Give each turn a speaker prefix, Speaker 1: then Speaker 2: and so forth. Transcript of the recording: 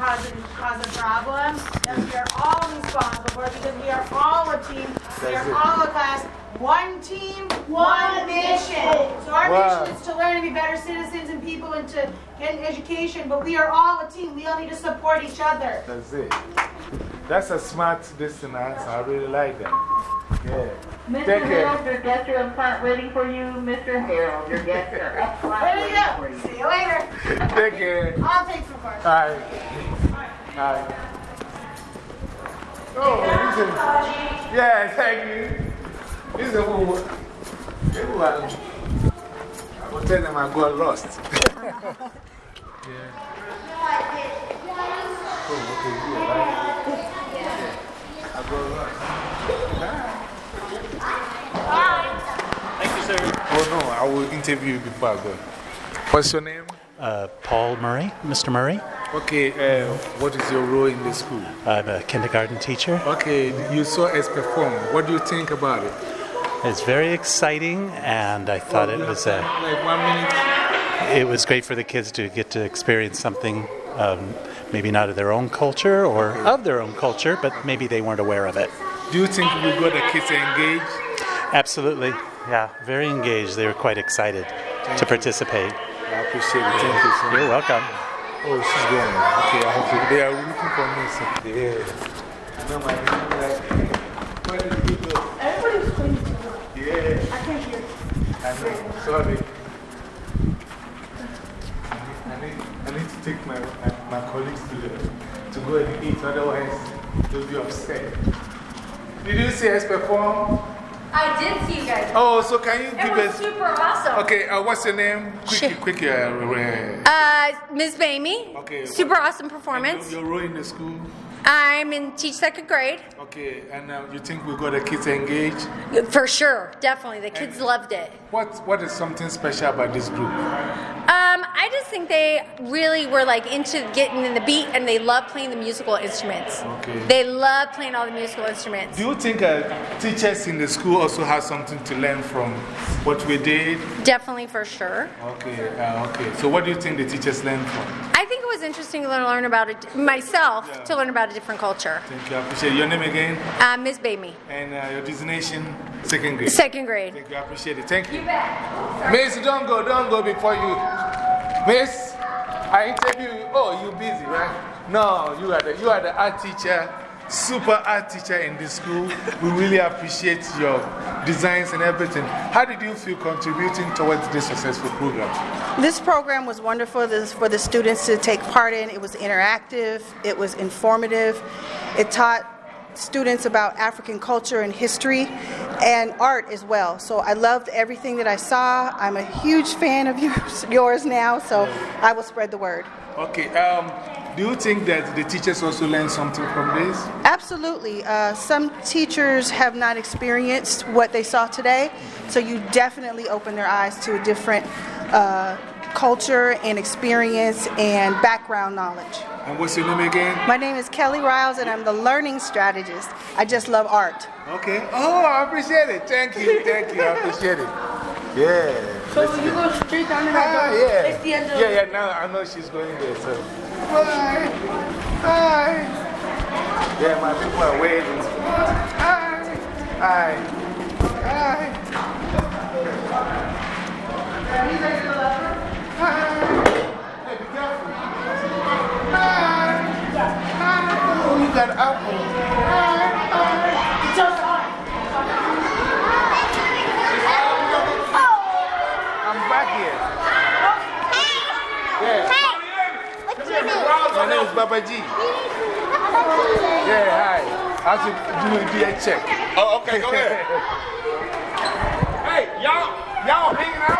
Speaker 1: cause, cause a problem, then we are all responsible for it because we are all a team, we are all a class. One team, one mission. So our
Speaker 2: Wow.
Speaker 1: mission is to learn and be better citizens and people and to get an education, but we are all a team. We all need to support each other.
Speaker 2: That's it. That's a smart distance answer. I really like that. Yeah.
Speaker 3: Mr.
Speaker 2: Take care.
Speaker 3: Harold, your guests are in front waiting for you. Mr. Harold, your guests are up front
Speaker 1: There you
Speaker 3: waiting
Speaker 1: go.
Speaker 3: for you.
Speaker 1: See you later.
Speaker 2: Take care.
Speaker 1: I'll take some first.
Speaker 2: Hi. Hi. Oh, this is. Yeah, thank you. This is who. This one. I will tell them I got lost. yeah. Oh, okay, good. I got lost.
Speaker 4: Thank you, sir.
Speaker 2: Oh, no, I will interview you before I go. What's your name?
Speaker 4: Uh, Paul Murray, Mr. Murray.
Speaker 2: Okay, uh, what is your role in the school?
Speaker 4: I'm a kindergarten teacher.
Speaker 2: Okay, you saw us perform. What do you think about it?
Speaker 4: It's very exciting, and I thought it was a,
Speaker 2: Like one minute?
Speaker 4: it was great for the kids to get to experience something, um, maybe not of their own culture or of their own culture, but maybe they weren't aware of it.
Speaker 2: Do you think we got the kids engaged?
Speaker 4: Absolutely, yeah, very engaged. They were quite excited to participate.
Speaker 2: I appreciate it. Thank you so much.
Speaker 4: You're welcome.
Speaker 2: Oh, she's going. Okay, I hope they are looking for me. Yeah. No, my like, where did you go?
Speaker 1: Everybody's crazy.
Speaker 2: Yeah,
Speaker 1: I can't hear.
Speaker 2: I know. Sorry. I need, I need to take my, my, my colleagues to, to go and eat, otherwise, they'll be upset. Did you see us perform?
Speaker 5: I did see you guys.
Speaker 2: Oh, so can you
Speaker 5: It
Speaker 2: give
Speaker 5: was
Speaker 2: us.
Speaker 5: super awesome.
Speaker 2: Okay, uh, what's your name? Quick, quick, uh, uh,
Speaker 5: Uh, Ms. Bamey.
Speaker 2: Okay.
Speaker 5: Super awesome performance.
Speaker 2: Your role in the school?
Speaker 5: I'm in teach second grade.
Speaker 2: Okay, and uh, you think we got the kids engaged?
Speaker 5: For sure, definitely. The kids loved it.
Speaker 2: What, what is something special about this group?
Speaker 5: Um, I just think they really were like into getting in the beat and they love playing the musical instruments.
Speaker 2: Okay.
Speaker 5: They love playing all the musical instruments.
Speaker 2: Do you think uh, teachers in the school also have something to learn from what we did?
Speaker 5: Definitely for sure.
Speaker 2: Okay, uh, okay. So, what do you think the teachers learned from?
Speaker 5: I think it was interesting to learn about it myself to learn about a different culture.
Speaker 2: Thank you. I appreciate it. Your name again?
Speaker 5: Uh, Ms. Bamey,
Speaker 2: And uh, your designation? Second grade.
Speaker 5: second grade.
Speaker 2: Thank you. I appreciate it. Thank you.
Speaker 5: You bet.
Speaker 2: Miss, don't go, don't go before you. Miss, I interview you. Oh, you busy, right? No, you are the, you are the art teacher, super art teacher in this school. We really appreciate your designs and everything. How did you feel contributing towards this successful program?
Speaker 6: This program was wonderful for the students to take part in. It was interactive, it was informative, it taught students about African culture and history and art as well. So I loved everything that I saw. I'm a huge fan of yours, yours now, so I will spread the word.
Speaker 2: Okay, um, do you think that the teachers also learned something from this?
Speaker 6: Absolutely. Uh, some teachers have not experienced what they saw today, so you definitely open their eyes to a different uh, culture and experience and background knowledge.
Speaker 2: And what's your name again?
Speaker 6: My name is Kelly Riles, and I'm the learning strategist. I just love art.
Speaker 2: Okay. Oh, I appreciate it. Thank you, thank you. I appreciate it. Yeah.
Speaker 1: So you go straight down to
Speaker 2: Ah,
Speaker 1: door.
Speaker 2: yeah.
Speaker 1: It's the end of
Speaker 2: Yeah, yeah, now I know she's going there, so. Hi. Hi. Yeah, my people are waiting. Hi. Hi. Hi. Hey, be careful. Hi. Hi. Oh, you got apple. Hi. Hi. I'm back here. Yeah. My name is Baba G. Yeah, hi. I should to do a DA check.
Speaker 7: Oh, okay, go ahead. hey, y'all, y'all hanging out?